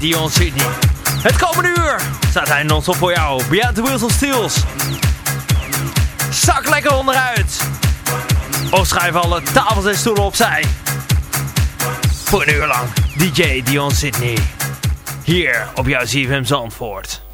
Dion Sydney. Het komende uur staat hij non-stop voor jou. Behind the Wheels of Steels. Zak lekker onderuit. Of schuif alle tafels en stoelen opzij. Voor een uur lang DJ Dion Sydney. Hier op jouw ZFM Zandvoort.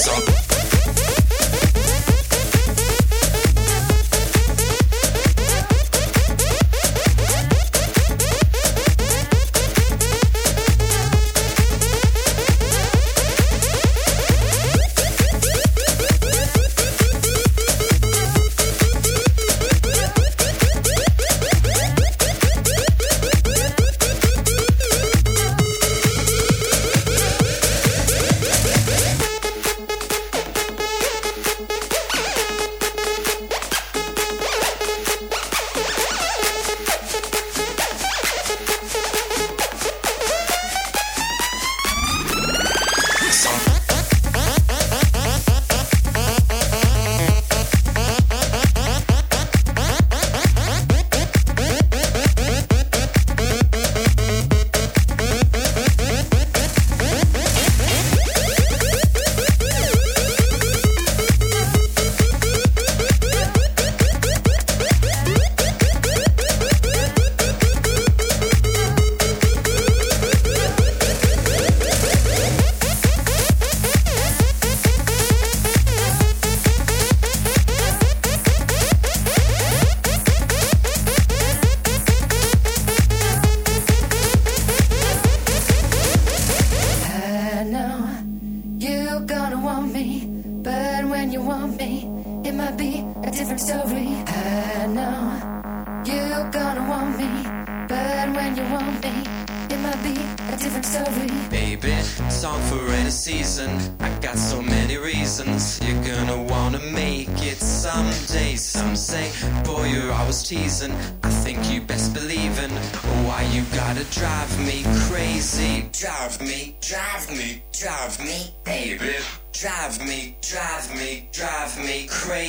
Some think you best believe in why you gotta drive me crazy. Drive me, drive me, drive me, baby. Drive me, drive me, drive me crazy.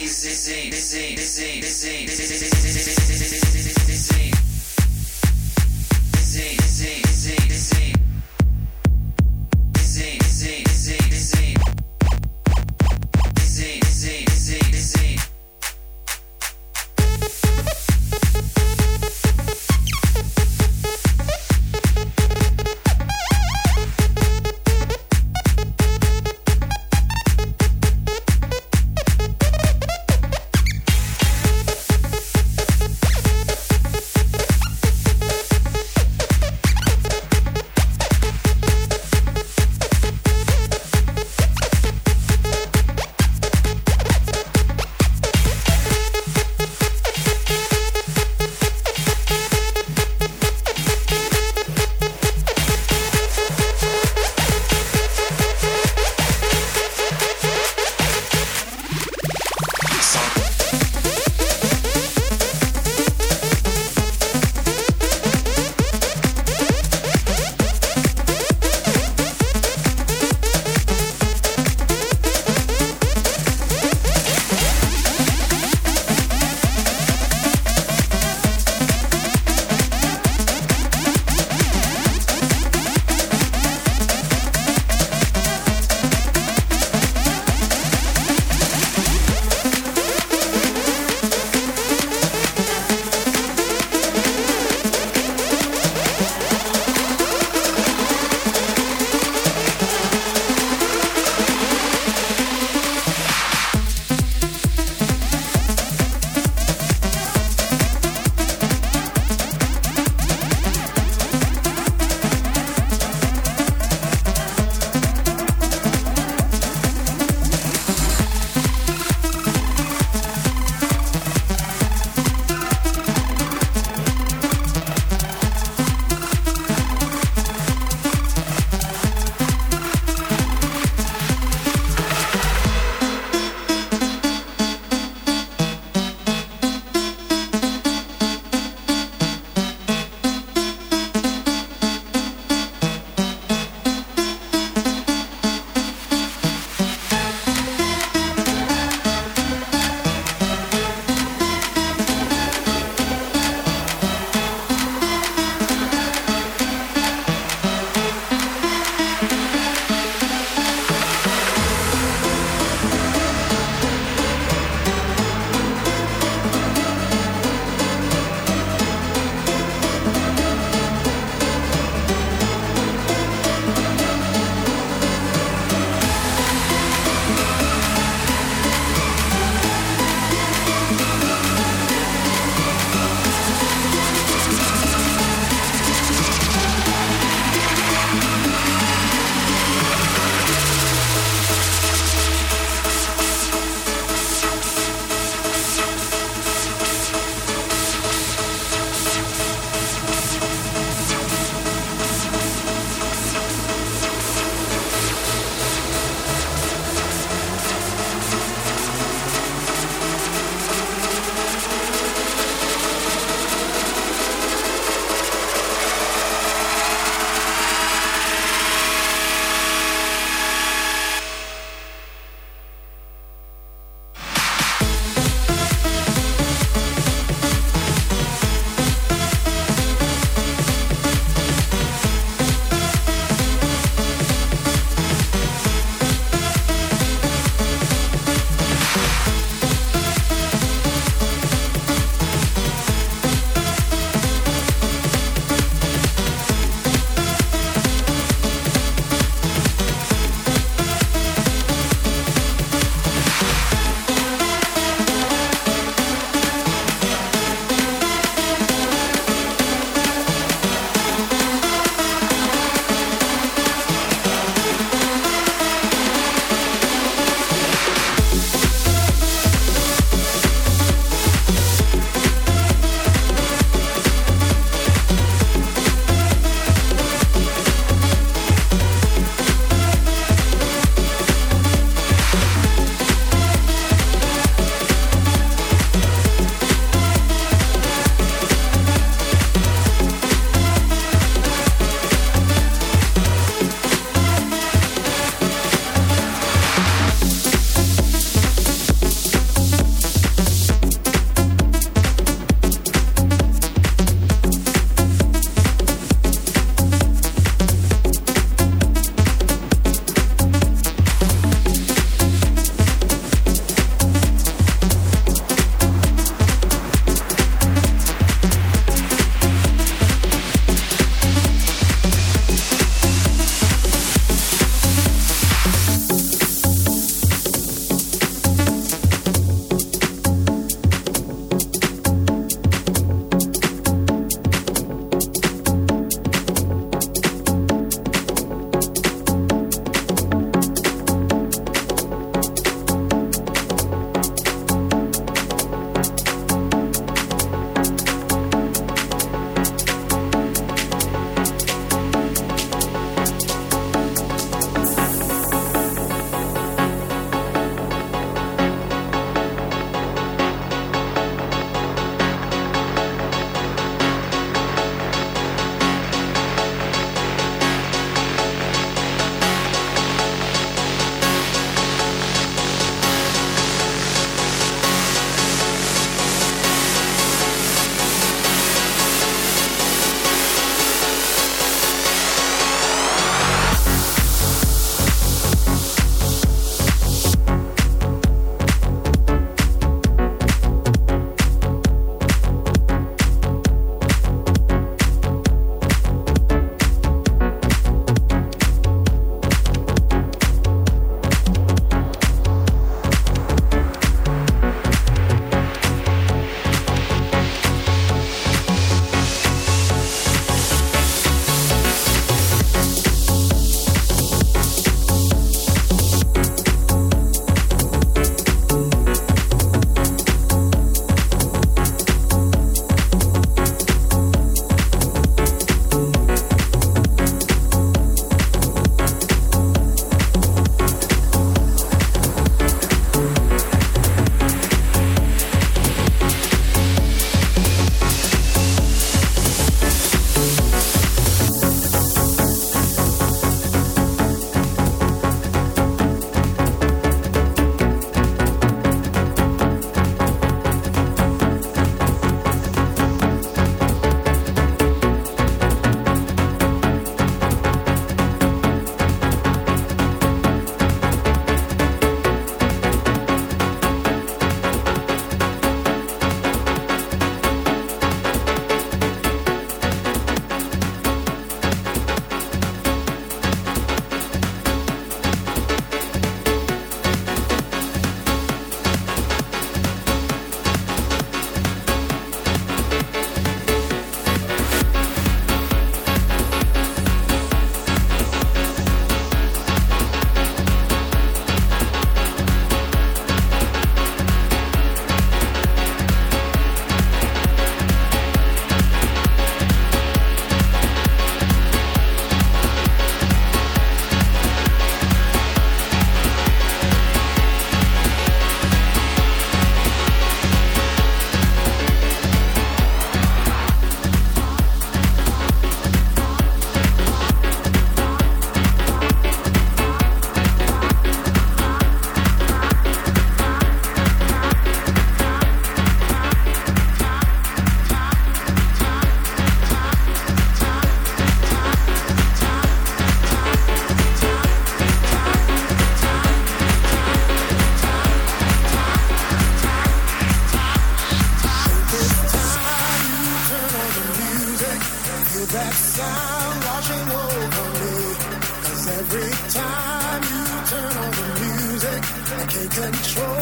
I can't control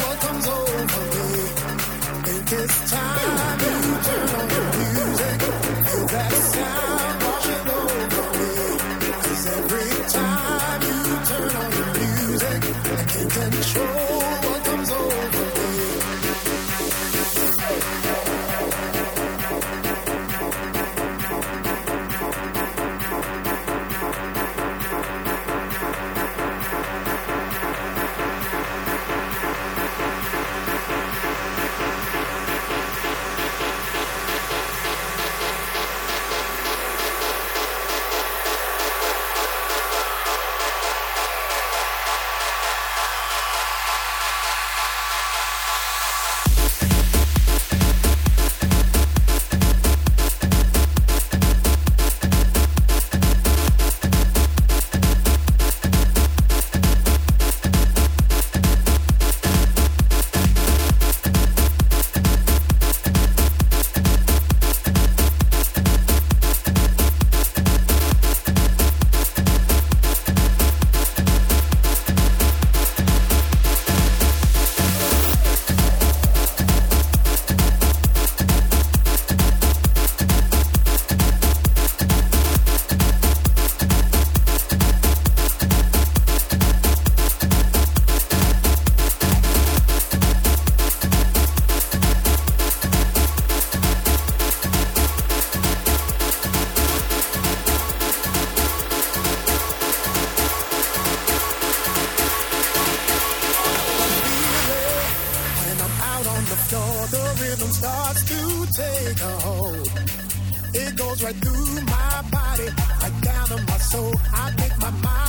what comes over me. Think it's time. right through my body, right down to my soul. I make my mind.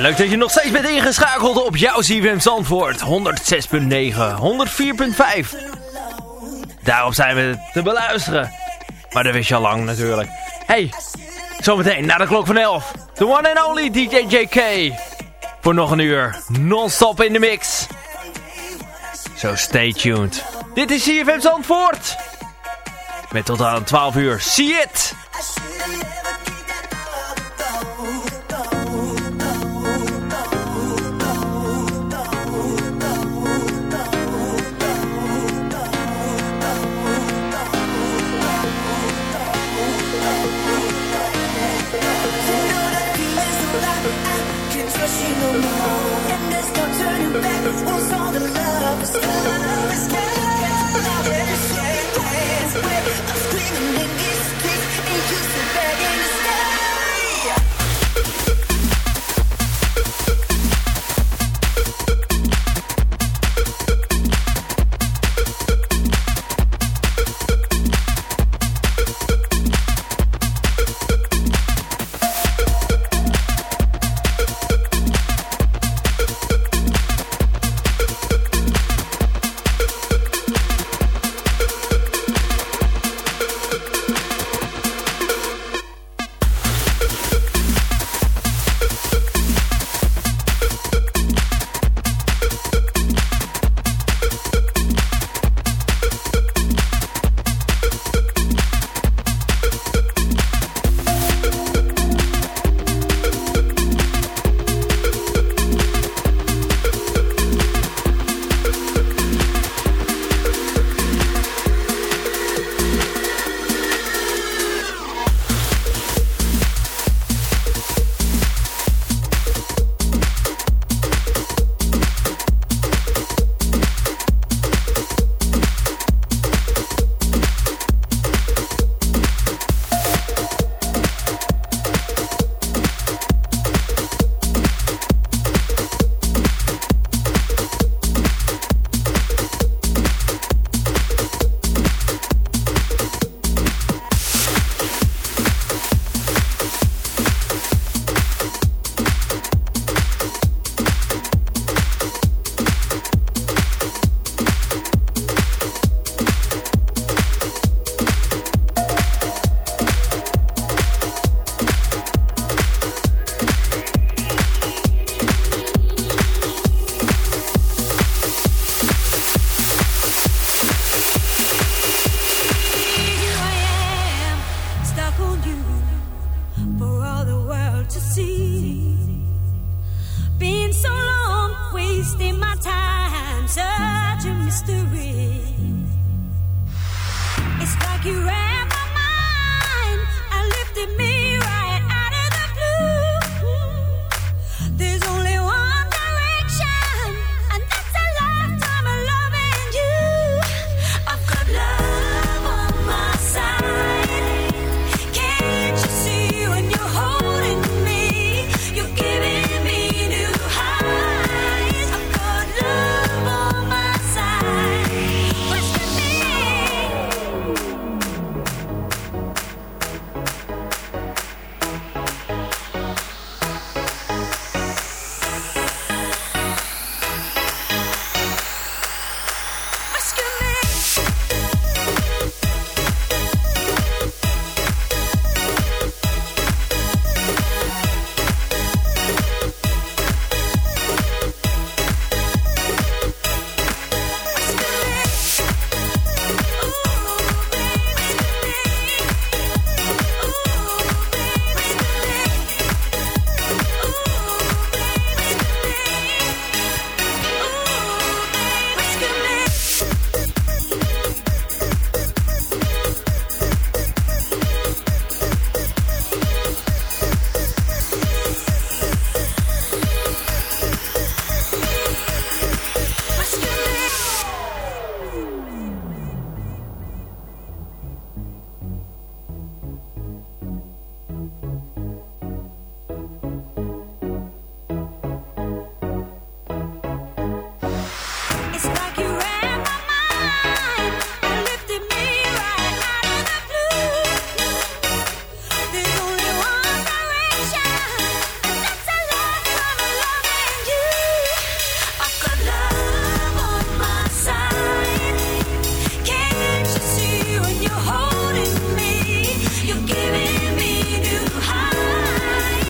Leuk dat je nog steeds bent ingeschakeld op jouw CFM Zandvoort. 106.9, 104.5. Daarop zijn we te beluisteren. Maar dat wist je al lang natuurlijk. Hey, zometeen na de klok van 11. The one and only DJ JK. Voor nog een uur non-stop in de mix. So stay tuned. Dit is CFM Zandvoort. Met tot aan 12 uur. See it! back once all the love is gone.